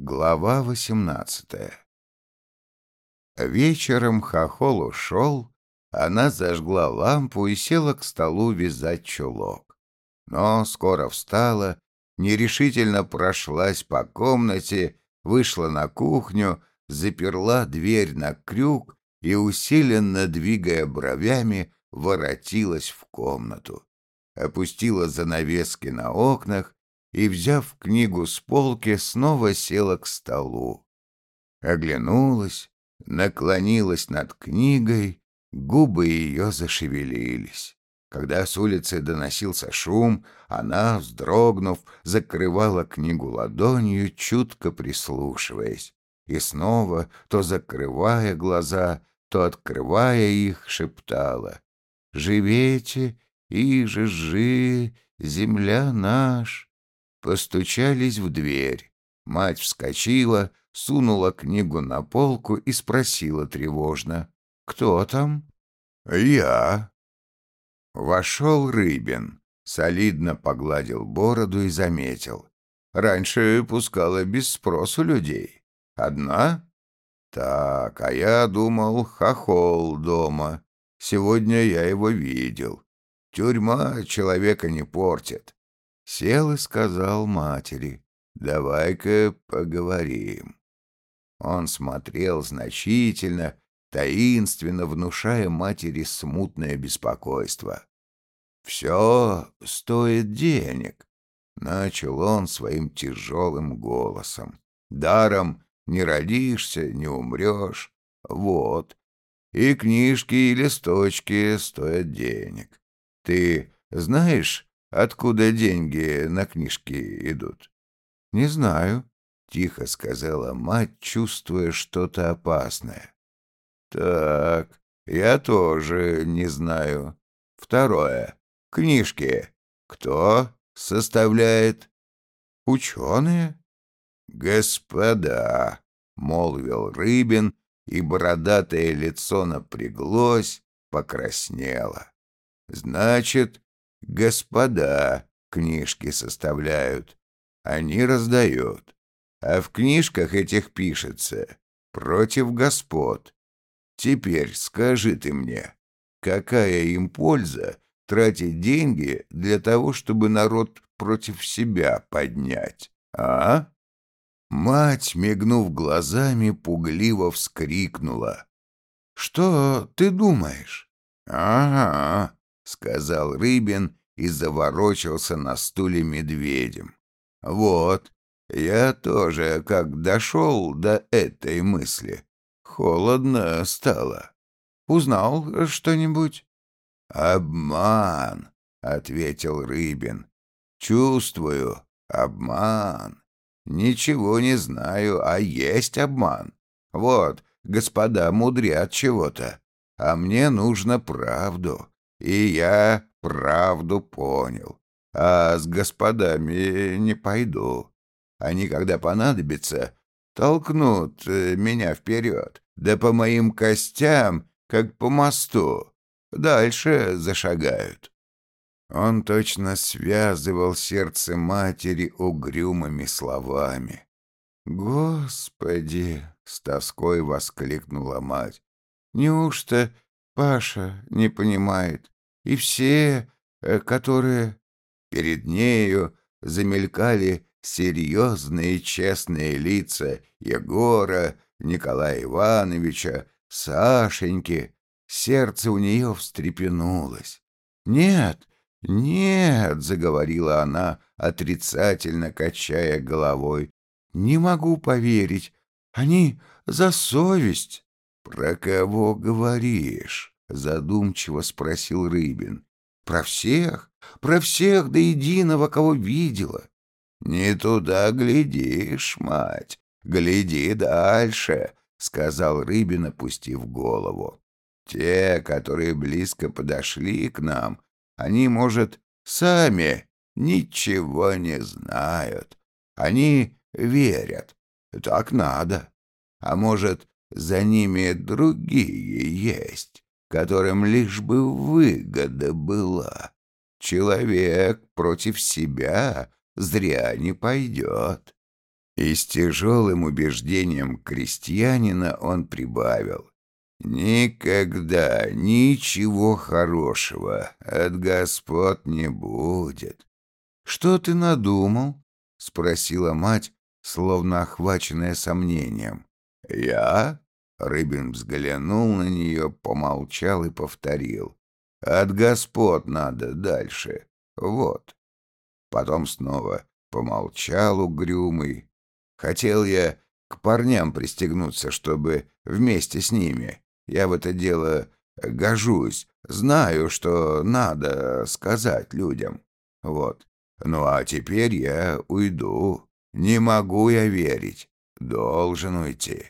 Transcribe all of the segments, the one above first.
Глава восемнадцатая Вечером хохол ушел, она зажгла лампу и села к столу вязать чулок. Но скоро встала, нерешительно прошлась по комнате, вышла на кухню, заперла дверь на крюк и, усиленно двигая бровями, воротилась в комнату. Опустила занавески на окнах и, взяв книгу с полки, снова села к столу. Оглянулась, наклонилась над книгой, губы ее зашевелились. Когда с улицы доносился шум, она, вздрогнув, закрывала книгу ладонью, чутко прислушиваясь, и снова, то закрывая глаза, то открывая их, шептала «Живете, и же жи, земля наш!» Постучались в дверь. Мать вскочила, сунула книгу на полку и спросила тревожно. «Кто там?» «Я». Вошел Рыбин, солидно погладил бороду и заметил. «Раньше пускала без спросу людей. Одна?» «Так, а я думал, хохол дома. Сегодня я его видел. Тюрьма человека не портит». Сел и сказал матери, «Давай-ка поговорим». Он смотрел значительно, таинственно внушая матери смутное беспокойство. «Все стоит денег», — начал он своим тяжелым голосом. «Даром не родишься, не умрешь. Вот. И книжки, и листочки стоят денег. Ты знаешь, откуда деньги на книжки идут?» «Не знаю», — тихо сказала мать, чувствуя что-то опасное. «Так, я тоже не знаю. Второе. Книжки. Кто составляет?» «Ученые?» «Господа», — молвил Рыбин, и бородатое лицо напряглось, покраснело. «Значит, господа книжки составляют, они раздают. А в книжках этих пишется «против господ». Теперь скажи ты мне, какая им польза тратить деньги для того, чтобы народ против себя поднять, а? Мать, мигнув глазами, пугливо вскрикнула. «Что ты думаешь?» «Ага», — сказал Рыбин и заворочился на стуле медведем. «Вот, я тоже как дошел до этой мысли. Холодно стало. Узнал что-нибудь? Обман, ответил Рыбин. Чувствую, обман. Ничего не знаю, а есть обман. Вот, господа мудрят чего-то, а мне нужно правду. И я правду понял. А с господами не пойду. Они, когда понадобится, толкнут э, меня вперед, да по моим костям, как по мосту, дальше зашагают. Он точно связывал сердце матери угрюмыми словами. «Господи!» — с тоской воскликнула мать. «Неужто Паша не понимает? И все, э, которые...» Перед нею замелькали серьезные честные лица Егора, Николая Ивановича, Сашеньки. Сердце у нее встрепенулось. «Нет, нет», — заговорила она, отрицательно качая головой, — «не могу поверить. Они за совесть». «Про кого говоришь?» — задумчиво спросил Рыбин. «Про всех, про всех до единого, кого видела. «Не туда глядишь, мать, гляди дальше», — сказал Рыбин, опустив голову. «Те, которые близко подошли к нам, они, может, сами ничего не знают. Они верят. Так надо. А может, за ними другие есть, которым лишь бы выгода была. Человек против себя зря не пойдет. И с тяжелым убеждением крестьянина он прибавил. «Никогда ничего хорошего от господ не будет». «Что ты надумал?» — спросила мать, словно охваченная сомнением. «Я?» — Рыбин взглянул на нее, помолчал и повторил. «От господ надо дальше. Вот». Потом снова помолчал угрюмый. Хотел я к парням пристегнуться, чтобы вместе с ними. Я в это дело гожусь, знаю, что надо сказать людям. Вот. Ну а теперь я уйду. Не могу я верить. Должен уйти.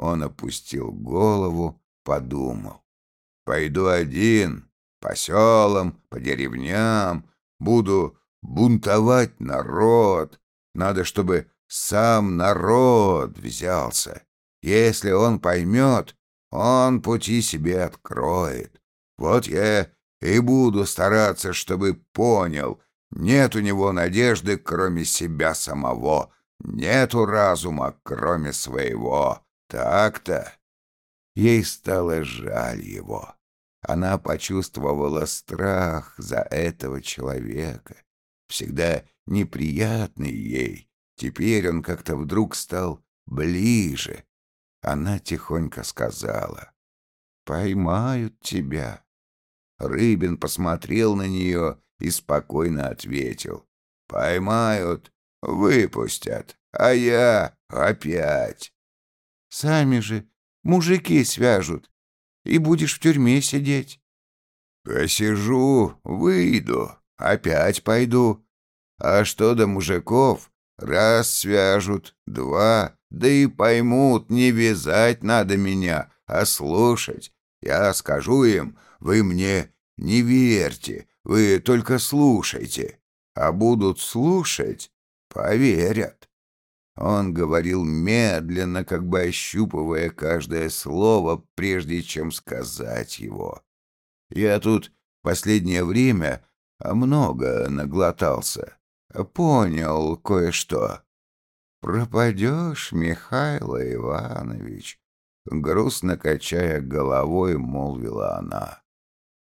Он опустил голову, подумал. Пойду один, по селам, по деревням, буду бунтовать народ. Надо, чтобы сам народ взялся. Если он поймет, он пути себе откроет. Вот я и буду стараться, чтобы понял, нет у него надежды, кроме себя самого, нету разума, кроме своего. Так-то. Ей стало жаль его. Она почувствовала страх за этого человека, всегда неприятный ей. Теперь он как-то вдруг стал ближе. Она тихонько сказала, «Поймают тебя». Рыбин посмотрел на нее и спокойно ответил, «Поймают, выпустят, а я опять». «Сами же мужики свяжут, и будешь в тюрьме сидеть». «Посижу, выйду, опять пойду. А что до мужиков, раз свяжут, два, да и поймут, не вязать надо меня, а слушать. Я скажу им, вы мне не верьте, вы только слушайте. А будут слушать, поверят. Он говорил медленно, как бы ощупывая каждое слово, прежде чем сказать его. Я тут последнее время много наглотался. Понял кое-что. Пропадешь, Михаил Иванович, грустно качая головой, молвила она.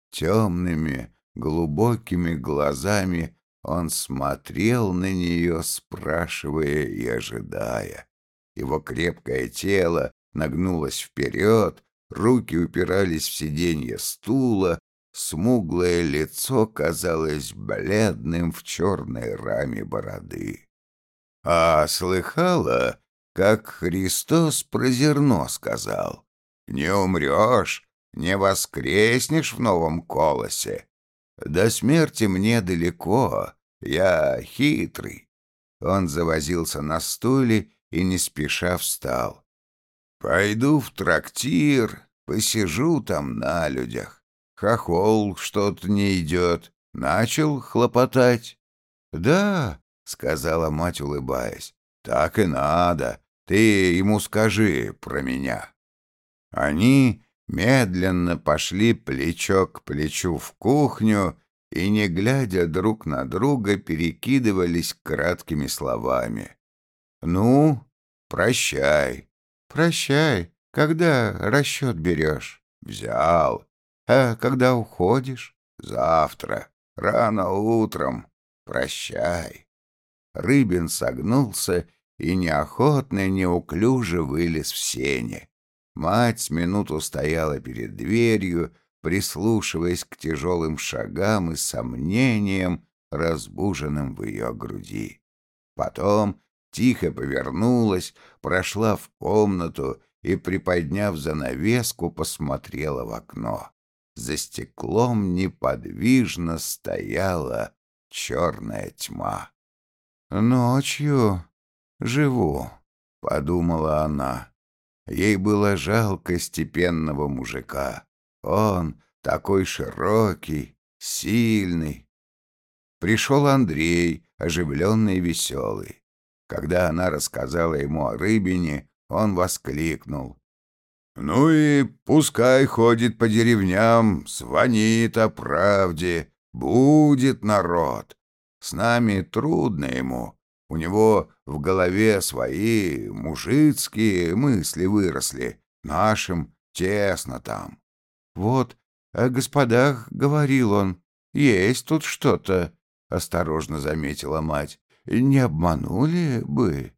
Темными, глубокими глазами он смотрел на нее, спрашивая и ожидая. Его крепкое тело нагнулось вперед, руки упирались в сиденье стула, смуглое лицо казалось бледным в черной раме бороды. А слыхала, как Христос про зерно сказал, «Не умрешь, не воскреснешь в новом колосе, до смерти мне далеко, я хитрый. Он завозился на стуле и не спеша встал. Пойду в трактир, посижу там на людях. Хохол что-то не идет. Начал хлопотать. «Да», — сказала мать, улыбаясь, — «так и надо. Ты ему скажи про меня». Они медленно пошли плечо к плечу в кухню и, не глядя друг на друга, перекидывались краткими словами. «Ну, прощай». «Прощай. Когда расчет берешь?» «Взял». «А когда уходишь?» «Завтра. Рано утром. Прощай». Рыбин согнулся и неохотно, неуклюже вылез в сене. Мать минуту стояла перед дверью, прислушиваясь к тяжелым шагам и сомнениям, разбуженным в ее груди. Потом тихо повернулась, прошла в комнату и, приподняв занавеску, посмотрела в окно. За стеклом неподвижно стояла черная тьма. «Ночью живу», — подумала она. Ей было жалко степенного мужика. Он такой широкий, сильный. Пришел Андрей, оживленный и веселый. Когда она рассказала ему о рыбине, он воскликнул. «Ну и пускай ходит по деревням, звонит о правде, будет народ. С нами трудно ему. У него в голове свои мужицкие мысли выросли. Нашим тесно там. Вот о господах говорил он. Есть тут что-то, — осторожно заметила мать. Не обманули бы.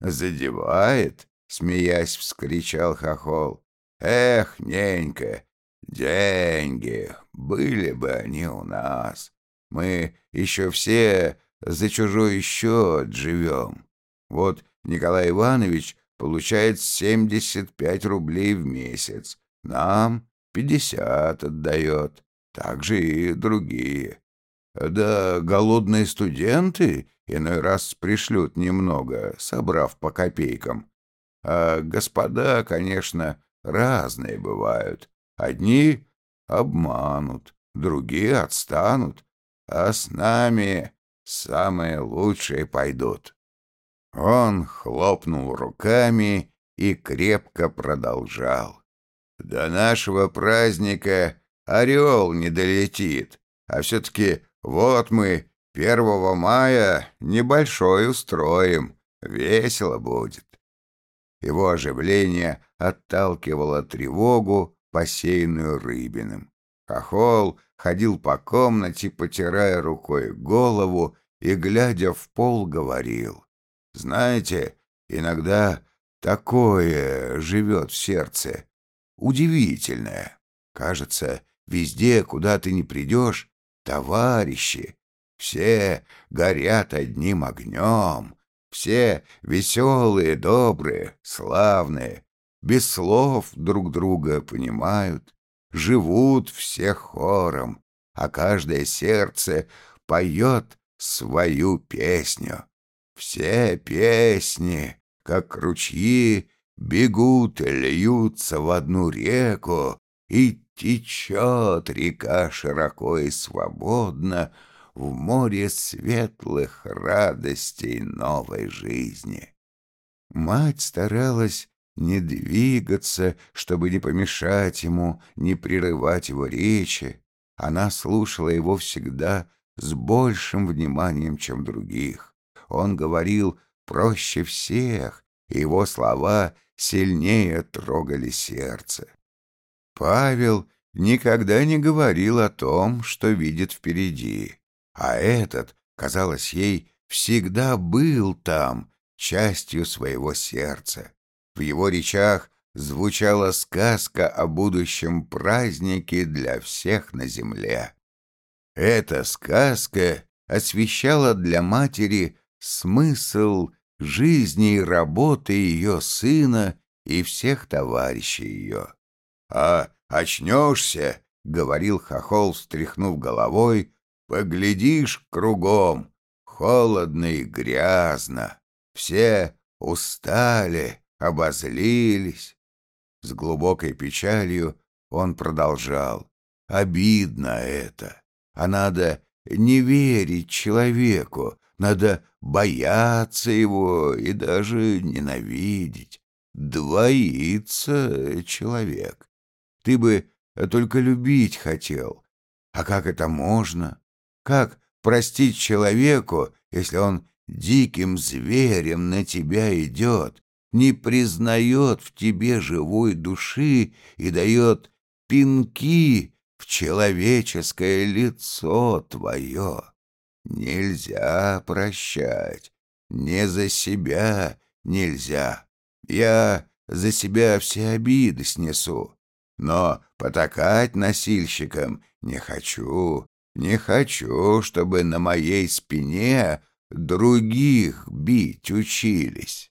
Задевает, — смеясь вскричал Хохол. Эх, ненька, деньги, были бы они у нас. Мы еще все за чужой счет живем. Вот Николай Иванович получает 75 рублей в месяц, нам 50 отдает, так же и другие. Да голодные студенты иной раз пришлют немного, собрав по копейкам. А господа, конечно, разные бывают. Одни обманут, другие отстанут, а с нами самые лучшие пойдут. Он хлопнул руками и крепко продолжал. До нашего праздника орел не долетит, а все-таки вот мы первого мая небольшой устроим, весело будет. Его оживление отталкивало тревогу, посеянную Рыбиным. Хохол ходил по комнате, потирая рукой голову и, глядя в пол, говорил. «Знаете, иногда такое живет в сердце, удивительное. Кажется, везде, куда ты не придешь, товарищи, все горят одним огнем, все веселые, добрые, славные, без слов друг друга понимают, живут все хором, а каждое сердце поет свою песню. Все песни, как ручьи, бегут и льются в одну реку, и течет река широко и свободно в море светлых радостей новой жизни. Мать старалась не двигаться, чтобы не помешать ему, не прерывать его речи. Она слушала его всегда с большим вниманием, чем других. Он говорил проще всех, и его слова сильнее трогали сердце. Павел никогда не говорил о том, что видит впереди, а этот, казалось ей, всегда был там, частью своего сердца. В его речах звучала сказка о будущем празднике для всех на земле. Эта сказка освещала для матери смысл жизни и работы ее сына и всех товарищей ее. «А очнешься, — говорил Хохол, встряхнув головой, — поглядишь кругом, холодно и грязно, все устали, обозлились». С глубокой печалью он продолжал. «Обидно это, а надо не верить человеку, надо бояться его и даже ненавидеть. Двоится человек. Ты бы только любить хотел. А как это можно? Как простить человеку, если он диким зверем на тебя идет, не признает в тебе живой души и дает пинки в человеческое лицо твое? Нельзя прощать, не за себя нельзя. Я за себя все обиды снесу, но потакать носильщикам не хочу, не хочу, чтобы на моей спине других бить учились.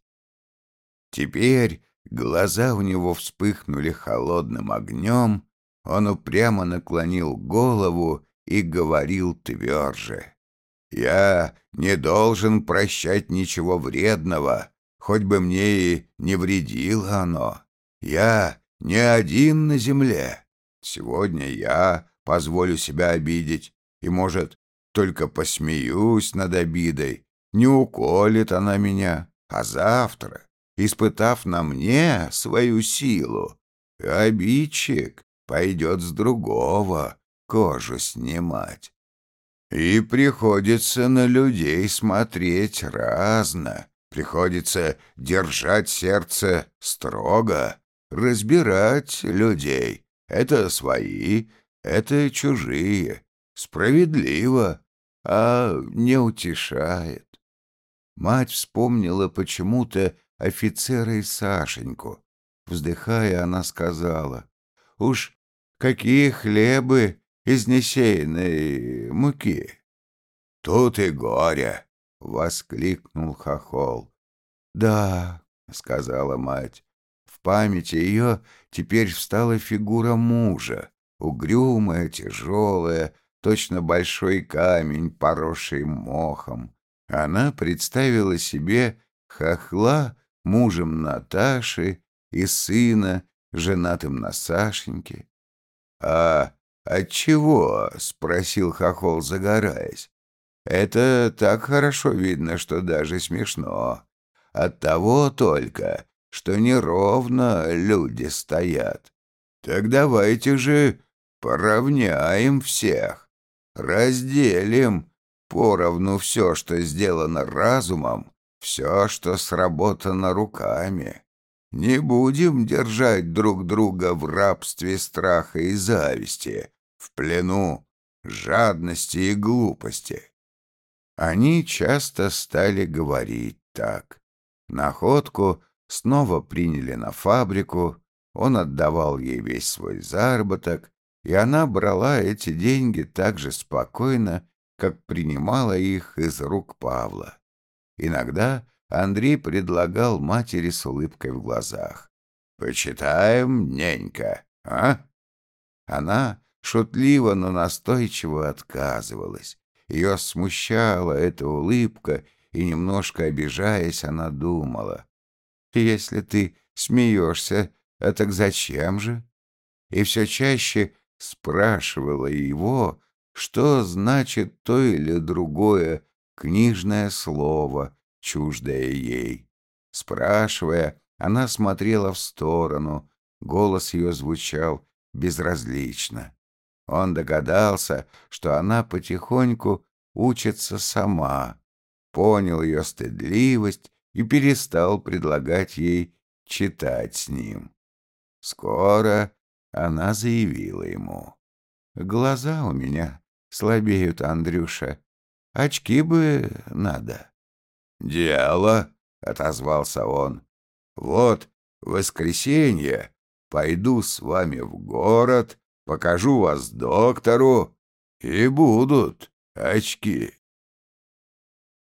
Теперь глаза у него вспыхнули холодным огнем, он упрямо наклонил голову и говорил тверже. «Я не должен прощать ничего вредного, хоть бы мне и не вредило оно. Я не один на земле. Сегодня я позволю себя обидеть, и, может, только посмеюсь над обидой. Не уколет она меня, а завтра, испытав на мне свою силу, обидчик пойдет с другого кожу снимать. И приходится на людей смотреть разно, приходится держать сердце строго, разбирать людей. Это свои, это чужие, справедливо, а не утешает. Мать вспомнила почему-то офицера и Сашеньку. Вздыхая, она сказала, «Уж какие хлебы из несеянной муки!» «Тут и горе!» — воскликнул Хохол. «Да», — сказала мать, — в памяти ее теперь встала фигура мужа, угрюмая, тяжелая, точно большой камень, поросший мохом. Она представила себе хохла мужем Наташи и сына, женатым на Сашеньке. «А отчего?» — спросил хохол, загораясь. «Это так хорошо видно, что даже смешно. От того только, что неровно люди стоят. Так давайте же поравняем всех, разделим поровну все, что сделано разумом, все, что сработано руками. Не будем держать друг друга в рабстве страха и зависти, в плену жадности и глупости. Они часто стали говорить так. Находку снова приняли на фабрику, он отдавал ей весь свой заработок, и она брала эти деньги так же спокойно, как принимала их из рук Павла. Иногда Андрей предлагал матери с улыбкой в глазах. «Почитаем, ненька, а?» Она шутливо, но настойчиво отказывалась. Ее смущала эта улыбка, и, немножко обижаясь, она думала. «Если ты смеешься, а так зачем же?» И все чаще спрашивала его, что значит то или другое книжное слово, чуждое ей. Спрашивая, она смотрела в сторону, голос ее звучал безразлично. Он догадался, что она потихоньку учится сама, понял ее стыдливость и перестал предлагать ей читать с ним. Скоро она заявила ему. «Глаза у меня слабеют, Андрюша. Очки бы надо». «Дело», — отозвался он. «Вот, воскресенье пойду с вами в город, покажу вас доктору, и будут очки».